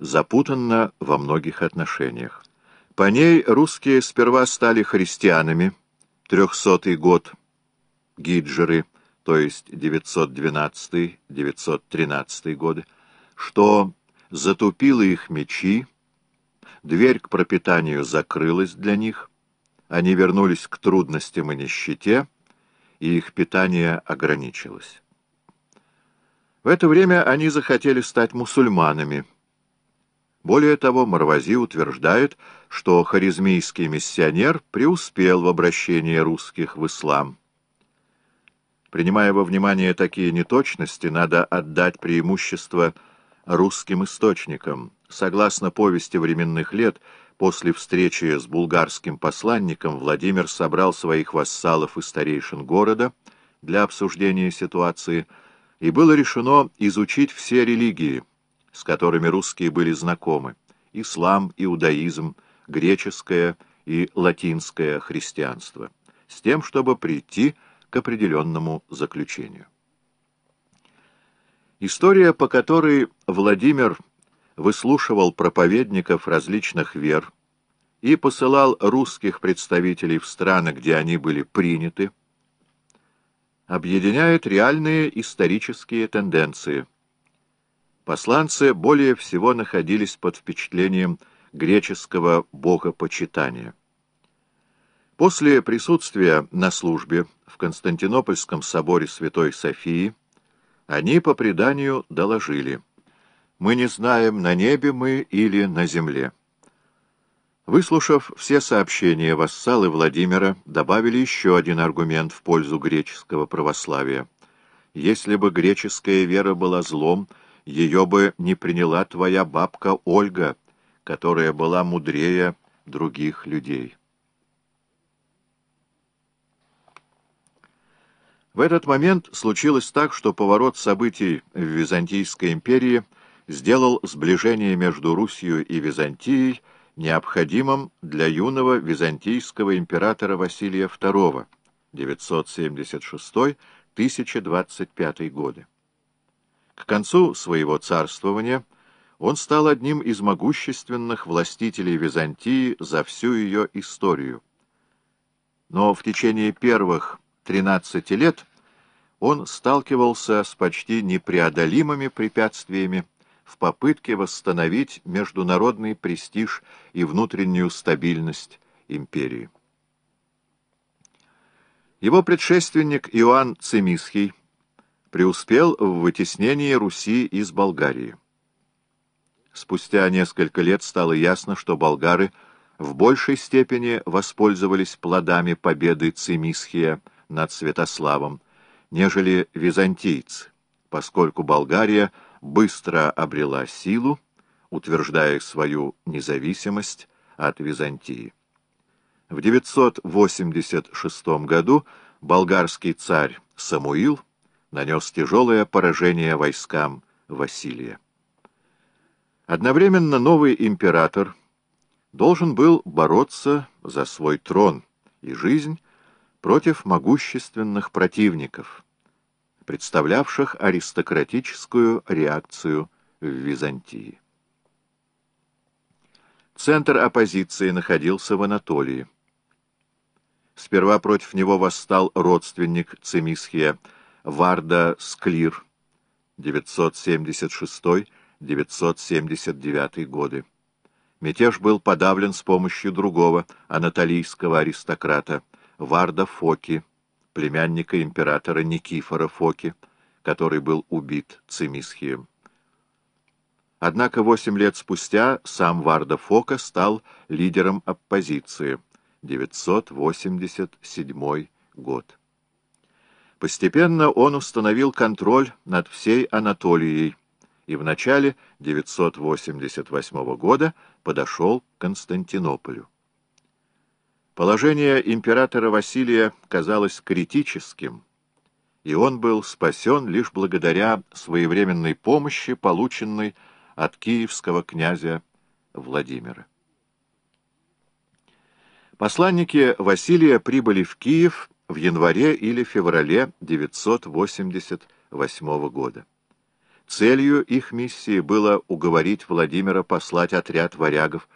запутанна во многих отношениях. По ней русские сперва стали христианами, трехсотый год, гиджеры, то есть 912-913 годы, что затупило их мечи, дверь к пропитанию закрылась для них, они вернулись к трудностям и нищете, и их питание ограничилось. В это время они захотели стать мусульманами. Более того, Марвази утверждает, что харизмийский миссионер преуспел в обращении русских в ислам. Принимая во внимание такие неточности, надо отдать преимущество русским источникам. Согласно повести временных лет, после встречи с булгарским посланником Владимир собрал своих вассалов и старейшин города для обсуждения ситуации, и было решено изучить все религии, с которыми русские были знакомы – ислам, иудаизм, греческое и латинское христианство, с тем, чтобы прийти к определенному заключению. История, по которой Владимир выслушивал проповедников различных вер и посылал русских представителей в страны, где они были приняты, объединяет реальные исторические тенденции. Посланцы более всего находились под впечатлением греческого богопочитания. После присутствия на службе в Константинопольском соборе Святой Софии они по преданию доложили «Мы не знаем, на небе мы или на земле». Выслушав все сообщения, вассалы Владимира добавили еще один аргумент в пользу греческого православия. Если бы греческая вера была злом, ее бы не приняла твоя бабка Ольга, которая была мудрее других людей. В этот момент случилось так, что поворот событий в Византийской империи сделал сближение между Русью и Византией необходимым для юного византийского императора Василия II 976-1025 годы. К концу своего царствования он стал одним из могущественных властителей Византии за всю ее историю. Но в течение первых 13 лет он сталкивался с почти непреодолимыми препятствиями в попытке восстановить международный престиж и внутреннюю стабильность империи. Его предшественник Иоанн Цимисхий преуспел в вытеснении Руси из Болгарии. Спустя несколько лет стало ясно, что болгары в большей степени воспользовались плодами победы Цимисхия над Святославом, нежели византийцы, поскольку Болгария – быстро обрела силу, утверждая свою независимость от Византии. В 986 году болгарский царь Самуил нанес тяжелое поражение войскам Василия. Одновременно новый император должен был бороться за свой трон и жизнь против могущественных противников – представлявших аристократическую реакцию в Византии. Центр оппозиции находился в Анатолии. Сперва против него восстал родственник Цимисхия Варда Склир, 976-979 годы. Мятеж был подавлен с помощью другого анатолийского аристократа Варда Фоки, племянника императора Никифора Фоки, который был убит Цимисхием. Однако восемь лет спустя сам Варда Фока стал лидером оппозиции. 987 год. Постепенно он установил контроль над всей Анатолией и в начале 988 года подошел к Константинополю. Положение императора Василия казалось критическим, и он был спасен лишь благодаря своевременной помощи, полученной от киевского князя Владимира. Посланники Василия прибыли в Киев в январе или феврале 988 года. Целью их миссии было уговорить Владимира послать отряд варягов